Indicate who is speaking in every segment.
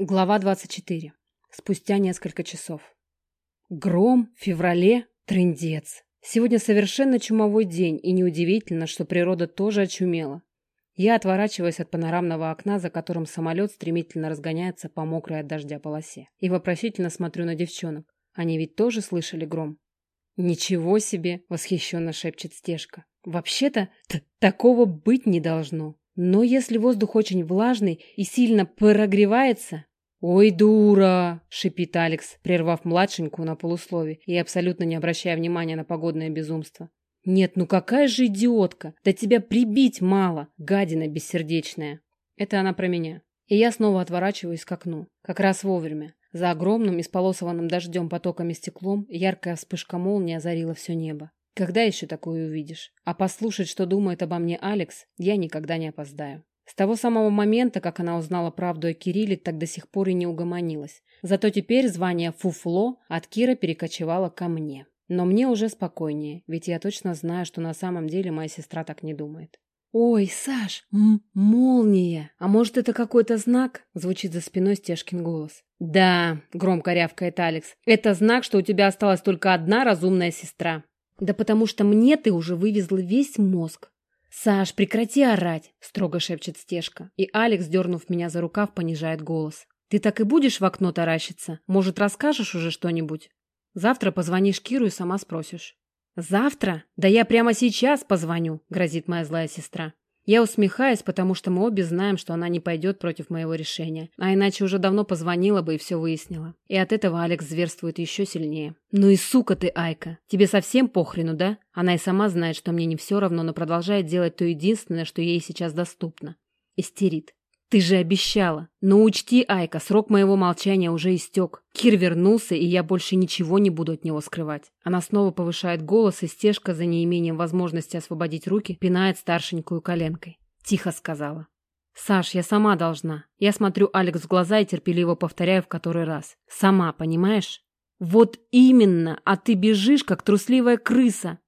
Speaker 1: Глава 24. Спустя несколько часов. Гром, феврале, трындец. Сегодня совершенно чумовой день, и неудивительно, что природа тоже очумела. Я отворачиваюсь от панорамного окна, за которым самолет стремительно разгоняется по мокрой от дождя полосе, и вопросительно смотрю на девчонок. Они ведь тоже слышали гром. «Ничего себе!» — восхищенно шепчет Стежка. «Вообще-то такого быть не должно. Но если воздух очень влажный и сильно прогревается... «Ой, дура!» — шипит Алекс, прервав младшенькую на полуслове и абсолютно не обращая внимания на погодное безумство. «Нет, ну какая же идиотка! Да тебя прибить мало, гадина бессердечная!» Это она про меня. И я снова отворачиваюсь к окну. Как раз вовремя. За огромным, исполосованным дождем, потоками стеклом, яркая вспышка молнии озарила все небо. Когда еще такое увидишь? А послушать, что думает обо мне Алекс, я никогда не опоздаю. С того самого момента, как она узнала правду о Кирилле, так до сих пор и не угомонилась. Зато теперь звание Фуфло от Кира перекочевало ко мне. Но мне уже спокойнее, ведь я точно знаю, что на самом деле моя сестра так не думает. «Ой, Саш, молния! А может, это какой-то знак?» — звучит за спиной Стешкин голос. «Да», — громко рявкает Алекс, — «это знак, что у тебя осталась только одна разумная сестра». «Да потому что мне ты уже вывезла весь мозг». «Саш, прекрати орать!» — строго шепчет Стежка. И Алекс, дернув меня за рукав, понижает голос. «Ты так и будешь в окно таращиться? Может, расскажешь уже что-нибудь? Завтра позвонишь Киру и сама спросишь». «Завтра? Да я прямо сейчас позвоню!» — грозит моя злая сестра. Я усмехаюсь, потому что мы обе знаем, что она не пойдет против моего решения, а иначе уже давно позвонила бы и все выяснила. И от этого Алекс зверствует еще сильнее. «Ну и сука ты, Айка! Тебе совсем похрену, да?» Она и сама знает, что мне не все равно, но продолжает делать то единственное, что ей сейчас доступно. Истерит. «Ты же обещала! Но учти, Айка, срок моего молчания уже истек. Кир вернулся, и я больше ничего не буду от него скрывать». Она снова повышает голос, и стежка за неимением возможности освободить руки пинает старшенькую коленкой. Тихо сказала. «Саш, я сама должна. Я смотрю Алекс в глаза и терпеливо повторяю в который раз. Сама, понимаешь?» «Вот именно! А ты бежишь, как трусливая крыса!»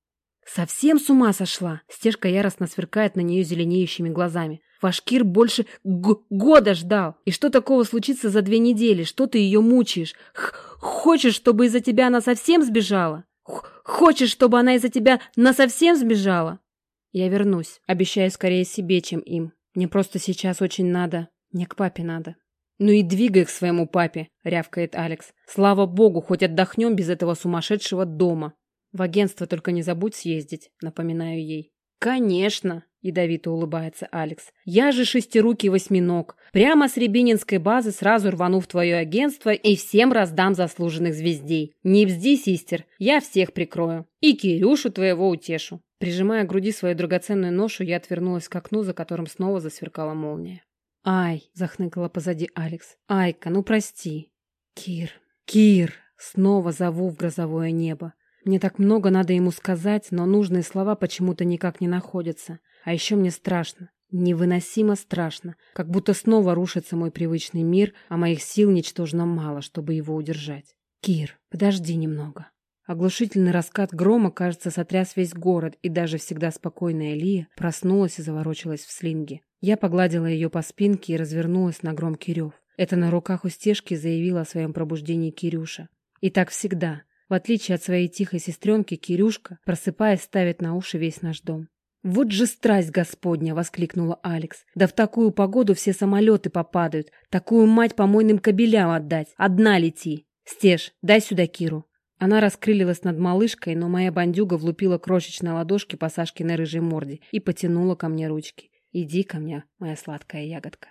Speaker 1: «Совсем с ума сошла?» Стежка яростно сверкает на нее зеленеющими глазами. Ваш Кир больше года ждал. И что такого случится за две недели? Что ты ее мучаешь? Х хочешь, чтобы из-за тебя она совсем сбежала? Х хочешь, чтобы она из-за тебя насовсем сбежала? Я вернусь. Обещаю скорее себе, чем им. Мне просто сейчас очень надо. Мне к папе надо. «Ну и двигай к своему папе», — рявкает Алекс. «Слава богу, хоть отдохнем без этого сумасшедшего дома». «В агентство только не забудь съездить», — напоминаю ей. «Конечно!» — ядовито улыбается Алекс. «Я же шестирукий восьминог. Прямо с Рябининской базы сразу рвану в твое агентство и всем раздам заслуженных звездей. Не бзди, систер, я всех прикрою. И Кирюшу твоего утешу». Прижимая к груди свою драгоценную ношу, я отвернулась к окну, за которым снова засверкала молния. «Ай!» — захныкала позади Алекс. «Айка, ну прости!» «Кир! Кир!» — снова зову в грозовое небо. Мне так много надо ему сказать, но нужные слова почему-то никак не находятся. А еще мне страшно. Невыносимо страшно. Как будто снова рушится мой привычный мир, а моих сил ничтожно мало, чтобы его удержать. Кир, подожди немного. Оглушительный раскат грома, кажется, сотряс весь город, и даже всегда спокойная Лия проснулась и заворочилась в слинге. Я погладила ее по спинке и развернулась на громкий рев. Это на руках у стежки заявила о своем пробуждении Кирюша. И так всегда. В отличие от своей тихой сестренки, Кирюшка, просыпаясь, ставит на уши весь наш дом. «Вот же страсть Господня!» — воскликнула Алекс. «Да в такую погоду все самолеты попадают. Такую мать помойным кабелям отдать. Одна лети. Стеж, дай сюда Киру». Она раскрылилась над малышкой, но моя бандюга влупила крошечной ладошки по Сашкиной рыжей морде и потянула ко мне ручки. «Иди ко мне, моя сладкая ягодка».